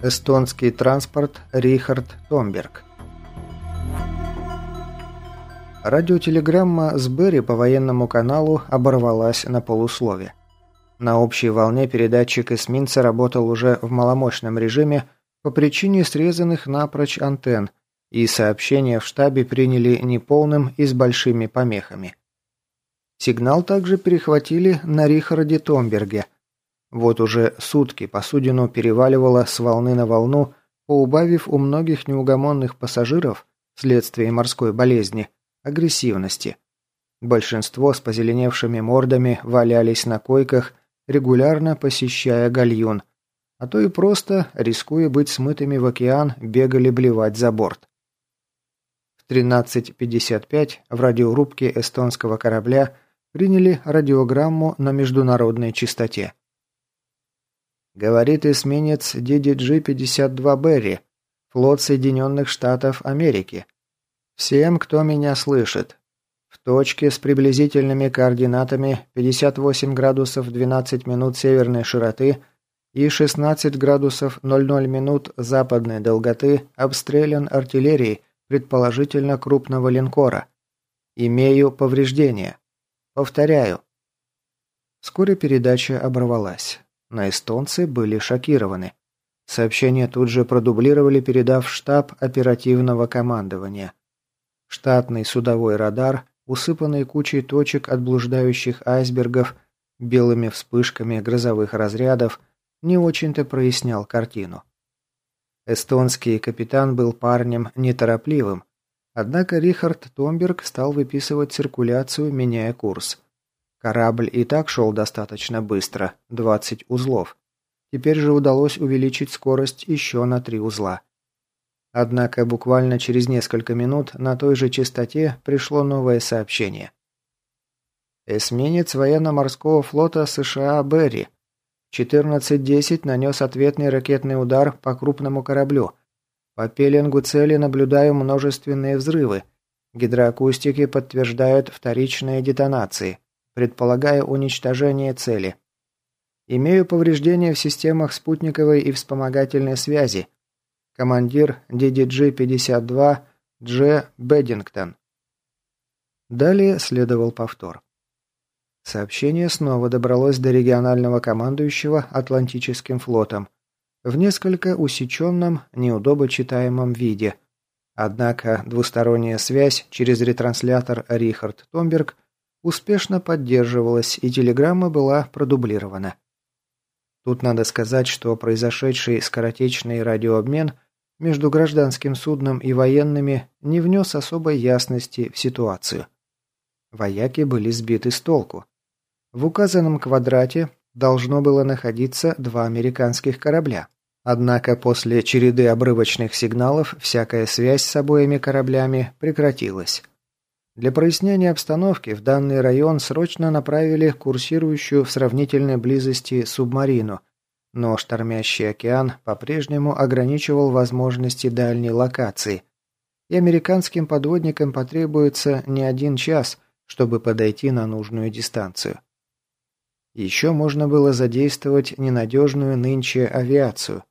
Эстонский транспорт Рихард Томберг. Радиотелеграмма с Берри по военному каналу оборвалась на полуслове. На общей волне передатчик эсминца работал уже в маломощном режиме по причине срезанных напрочь антенн, и сообщения в штабе приняли неполным и с большими помехами. Сигнал также перехватили на Рихарде Томберге – вот уже сутки посудину переваливало с волны на волну, поубавив у многих неугомонных пассажиров, вследствие морской болезни, агрессивности. Большинство с позеленевшими мордами валялись на койках, регулярно посещая гальюн, а то и просто, рискуя быть смытыми в океан, бегали блевать за борт. В 13.55 в радиорубке эстонского корабля приняли радиограмму на международной частоте. Говорит эсминец DDG-52 Берри, флот Соединенных Штатов Америки. Всем, кто меня слышит. В точке с приблизительными координатами 58 градусов 12 минут северной широты и 16 градусов 00 минут западной долготы обстрелян артиллерией, предположительно крупного линкора. Имею повреждения. Повторяю. Вскоре передача оборвалась. На эстонцы были шокированы. Сообщение тут же продублировали, передав штаб оперативного командования. Штатный судовой радар, усыпанный кучей точек от блуждающих айсбергов, белыми вспышками грозовых разрядов, не очень-то прояснял картину. Эстонский капитан был парнем неторопливым, однако Рихард Томберг стал выписывать циркуляцию, меняя курс. Корабль и так шел достаточно быстро, 20 узлов. Теперь же удалось увеличить скорость еще на 3 узла. Однако буквально через несколько минут на той же частоте пришло новое сообщение. Эсминец военно-морского флота США «Берри» 14.10 нанес ответный ракетный удар по крупному кораблю. По пеленгу цели наблюдаю множественные взрывы. Гидроакустики подтверждают вторичные детонации предполагая уничтожение цели. Имею повреждения в системах спутниковой и вспомогательной связи. Командир DDG-52 Дж. Беддингтон. Далее следовал повтор. Сообщение снова добралось до регионального командующего Атлантическим флотом в несколько усеченном, неудобочитаемом виде. Однако двусторонняя связь через ретранслятор Рихард Томберг – успешно поддерживалась и телеграмма была продублирована. Тут надо сказать, что произошедший скоротечный радиообмен между гражданским судном и военными не внес особой ясности в ситуацию. Вояки были сбиты с толку. В указанном квадрате должно было находиться два американских корабля. Однако после череды обрывочных сигналов всякая связь с обоими кораблями прекратилась. Для прояснения обстановки в данный район срочно направили курсирующую в сравнительной близости субмарину, но штормящий океан по-прежнему ограничивал возможности дальней локации, и американским подводникам потребуется не один час, чтобы подойти на нужную дистанцию. Еще можно было задействовать ненадежную нынче авиацию.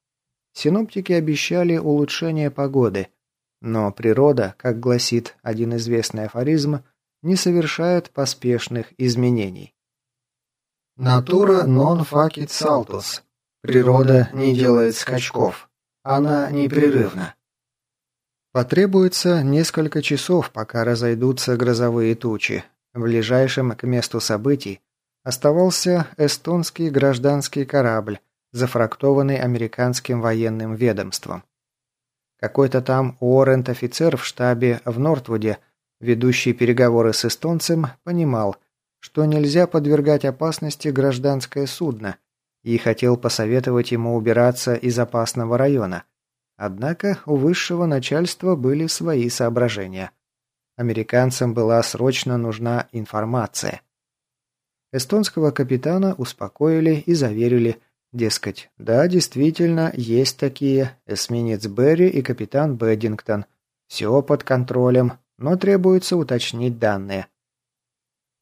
Синоптики обещали улучшение погоды – но природа, как гласит один известный афоризм, не совершает поспешных изменений. Натура non facit saltus. Природа не делает скачков. Она непрерывна. Потребуется несколько часов, пока разойдутся грозовые тучи. Ближайшим к месту событий оставался эстонский гражданский корабль, зафрактованный американским военным ведомством. Какой-то там Уоррент-офицер в штабе в Нортвуде, ведущий переговоры с эстонцем, понимал, что нельзя подвергать опасности гражданское судно, и хотел посоветовать ему убираться из опасного района. Однако у высшего начальства были свои соображения. Американцам была срочно нужна информация. Эстонского капитана успокоили и заверили, Дескать, да, действительно, есть такие, эсминец Берри и капитан Бэддингтон. Все под контролем, но требуется уточнить данные.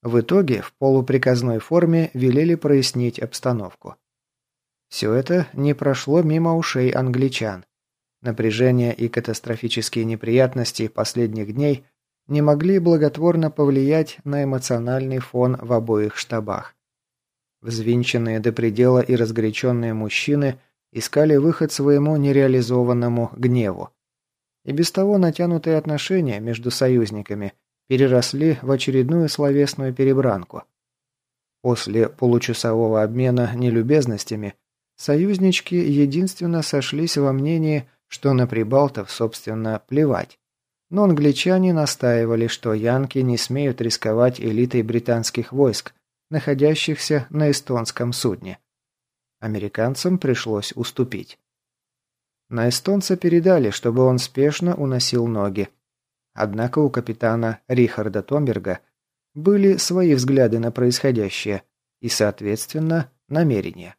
В итоге в полуприказной форме велели прояснить обстановку. Все это не прошло мимо ушей англичан. Напряжение и катастрофические неприятности последних дней не могли благотворно повлиять на эмоциональный фон в обоих штабах. Взвинченные до предела и разгоряченные мужчины искали выход своему нереализованному гневу. И без того натянутые отношения между союзниками переросли в очередную словесную перебранку. После получасового обмена нелюбезностями союзнички единственно сошлись во мнении, что на прибалтов, собственно, плевать. Но англичане настаивали, что янки не смеют рисковать элитой британских войск, находящихся на эстонском судне. Американцам пришлось уступить. На эстонца передали, чтобы он спешно уносил ноги. Однако у капитана Рихарда Томберга были свои взгляды на происходящее и, соответственно, намерения.